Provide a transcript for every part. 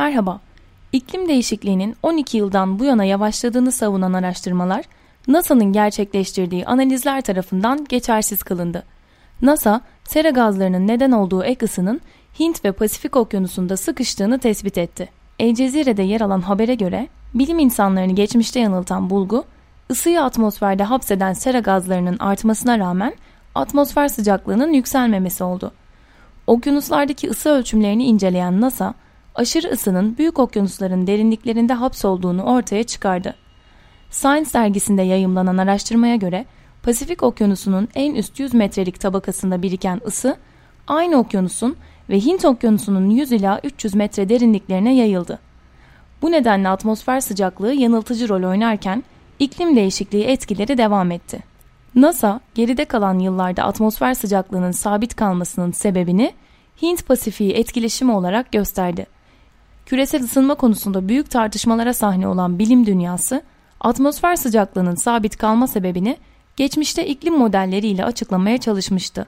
Merhaba. İklim değişikliğinin 12 yıldan bu yana yavaşladığını savunan araştırmalar, NASA'nın gerçekleştirdiği analizler tarafından geçersiz kılındı. NASA, sera gazlarının neden olduğu ek ısının Hint ve Pasifik okyanusunda sıkıştığını tespit etti. El Cezire'de yer alan habere göre, bilim insanlarını geçmişte yanıltan bulgu, ısıyı atmosferde hapseden sera gazlarının artmasına rağmen atmosfer sıcaklığının yükselmemesi oldu. Okyanuslardaki ısı ölçümlerini inceleyen NASA, aşırı ısının büyük okyanusların derinliklerinde hapsolduğunu ortaya çıkardı. Science dergisinde yayımlanan araştırmaya göre Pasifik Okyanusu'nun en üst 100 metrelik tabakasında biriken ısı aynı okyanusun ve Hint Okyanusu'nun 100 ila 300 metre derinliklerine yayıldı. Bu nedenle atmosfer sıcaklığı yanıltıcı rol oynarken iklim değişikliği etkileri devam etti. NASA, geride kalan yıllarda atmosfer sıcaklığının sabit kalmasının sebebini Hint Pasifik'i etkileşimi olarak gösterdi. Küresel ısınma konusunda büyük tartışmalara sahne olan bilim dünyası, atmosfer sıcaklığının sabit kalma sebebini geçmişte iklim modelleriyle açıklamaya çalışmıştı.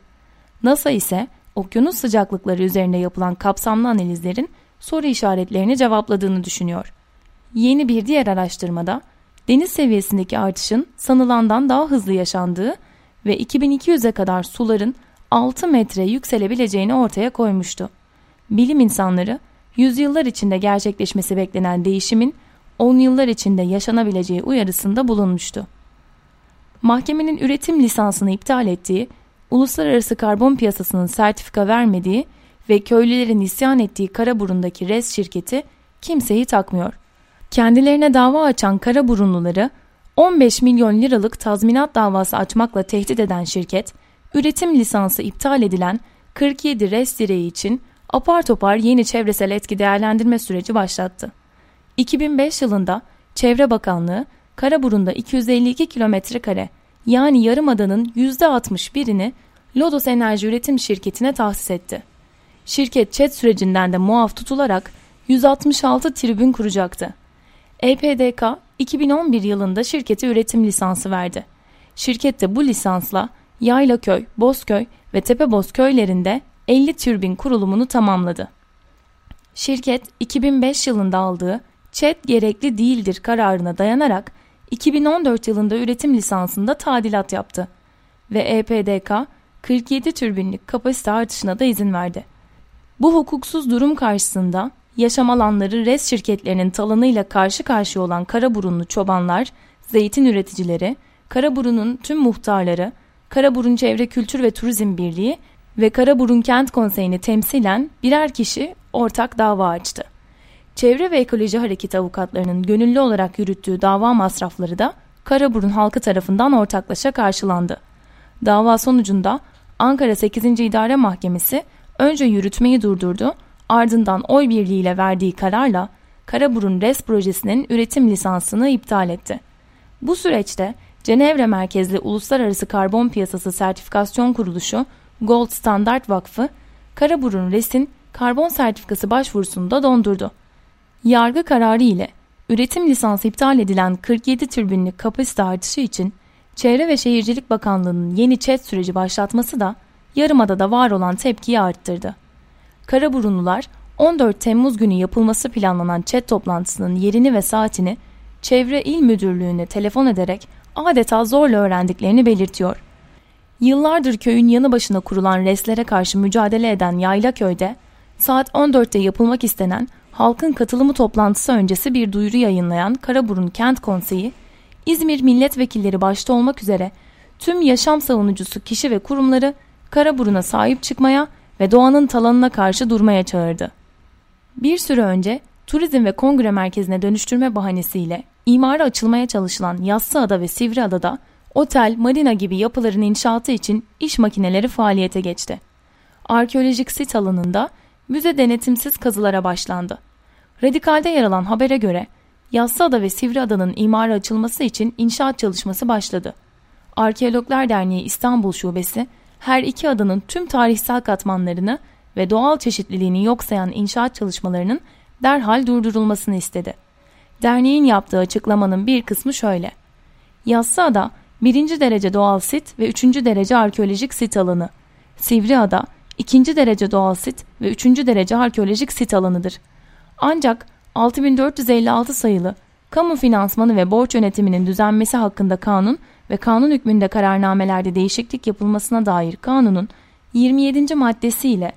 NASA ise okyanus sıcaklıkları üzerinde yapılan kapsamlı analizlerin soru işaretlerini cevapladığını düşünüyor. Yeni bir diğer araştırmada deniz seviyesindeki artışın sanılandan daha hızlı yaşandığı ve 2200'e kadar suların 6 metre yükselebileceğini ortaya koymuştu. Bilim insanları yüzyıllar içinde gerçekleşmesi beklenen değişimin 10 yıllar içinde yaşanabileceği uyarısında bulunmuştu. Mahkemenin üretim lisansını iptal ettiği, uluslararası karbon piyasasının sertifika vermediği ve köylülerin isyan ettiği Karaburun'daki RES şirketi kimseyi takmıyor. Kendilerine dava açan Karaburunluları 15 milyon liralık tazminat davası açmakla tehdit eden şirket, üretim lisansı iptal edilen 47 RES direği için apar topar yeni çevresel etki değerlendirme süreci başlattı. 2005 yılında Çevre Bakanlığı Karaburun'da 252 kilometre kare yani yarımadanın %61'ini Lodos Enerji Üretim Şirketi'ne tahsis etti. Şirket çet sürecinden de muaf tutularak 166 tribün kuracaktı. EPDK 2011 yılında şirkete üretim lisansı verdi. Şirket de bu lisansla Yaylaköy, Bozköy ve Tepeboz köylerinde 50 türbin kurulumunu tamamladı. Şirket 2005 yılında aldığı ÇED gerekli değildir kararına dayanarak 2014 yılında üretim lisansında tadilat yaptı ve EPDK 47 türbinlik kapasite artışına da izin verdi. Bu hukuksuz durum karşısında yaşam alanları res şirketlerinin talanıyla karşı karşıya olan Karaburunlu çobanlar, zeytin üreticileri, Karaburun'un tüm muhtarları, Karaburun Çevre Kültür ve Turizm Birliği ve Karaburun Kent Konseyi'ni temsilen birer kişi ortak dava açtı. Çevre ve Ekoloji Hareketi avukatlarının gönüllü olarak yürüttüğü dava masrafları da Karaburun halkı tarafından ortaklaşa karşılandı. Dava sonucunda Ankara 8. İdare Mahkemesi önce yürütmeyi durdurdu, ardından oy birliğiyle verdiği kararla Karaburun RES projesinin üretim lisansını iptal etti. Bu süreçte Cenevre merkezli Uluslararası Karbon Piyasası Sertifikasyon Kuruluşu Gold Standard Vakfı, Karaburun RES'in karbon sertifikası başvurusunu da dondurdu. Yargı kararı ile üretim lisansı iptal edilen 47 türbinlik kapasite artışı için Çevre ve Şehircilik Bakanlığı'nın yeni çet süreci başlatması da Yarımada'da var olan tepkiyi arttırdı. Karaburunlular 14 Temmuz günü yapılması planlanan çet toplantısının yerini ve saatini Çevre İl Müdürlüğü'ne telefon ederek adeta zorla öğrendiklerini belirtiyor. Yıllardır köyün yanı başına kurulan reslere karşı mücadele eden Yayla Köy'de saat 14'te yapılmak istenen halkın katılımı toplantısı öncesi bir duyuru yayınlayan Karaburun Kent Konseyi, İzmir milletvekilleri başta olmak üzere tüm yaşam savunucusu kişi ve kurumları Karaburun'a sahip çıkmaya ve doğanın talanına karşı durmaya çağırdı. Bir süre önce turizm ve kongre merkezine dönüştürme bahanesiyle imara açılmaya çalışılan Yassıada ve Sivriada'da otel, marina gibi yapıların inşaatı için iş makineleri faaliyete geçti. Arkeolojik sit alanında müze denetimsiz kazılara başlandı. Radikal'de yer alan habere göre Yassıada ve Sivriada'nın imara açılması için inşaat çalışması başladı. Arkeologlar Derneği İstanbul Şubesi her iki adanın tüm tarihsel katmanlarını ve doğal çeşitliliğini yok sayan inşaat çalışmalarının derhal durdurulmasını istedi. Derneğin yaptığı açıklamanın bir kısmı şöyle. Yassıada birinci derece doğal sit ve üçüncü derece arkeolojik sit alanı. Sivriada ikinci derece doğal sit ve üçüncü derece arkeolojik sit alanıdır. Ancak 6456 sayılı Kamu Finansmanı ve Borç Yönetiminin Düzenmesi hakkında kanun ve kanun hükmünde kararnamelerde değişiklik yapılmasına dair kanunun 27. maddesiyle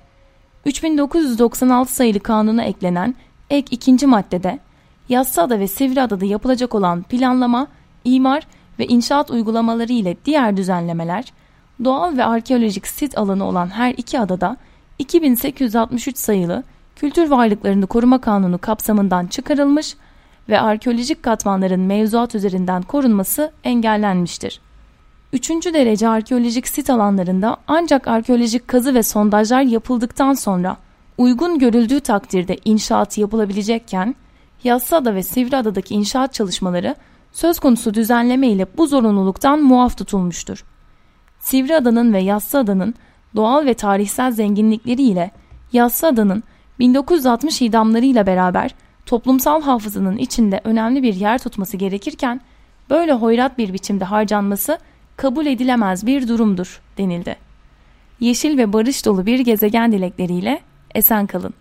3996 sayılı kanuna eklenen ek ikinci maddede Yassıada ve Sivriada'da yapılacak olan planlama, imar ve inşaat uygulamaları ile diğer düzenlemeler, doğal ve arkeolojik sit alanı olan her iki adada 2863 sayılı Kültür Varlıklarını Koruma Kanunu kapsamından çıkarılmış ve arkeolojik katmanların mevzuat üzerinden korunması engellenmiştir. Üçüncü derece arkeolojik sit alanlarında ancak arkeolojik kazı ve sondajlar yapıldıktan sonra uygun görüldüğü takdirde inşaat yapılabilecekken, Yassıada ve Sivriada'daki inşaat çalışmaları söz konusu düzenleme ile bu zorunluluktan muaf tutulmuştur. Sivriada'nın ve Yassıada'nın doğal ve tarihsel zenginlikleriyle Yassıada'nın 1960 idamlarıyla beraber toplumsal hafızanın içinde önemli bir yer tutması gerekirken böyle hoyrat bir biçimde harcanması kabul edilemez bir durumdur denildi. Yeşil ve barış dolu bir gezegen dilekleriyle esen kalın.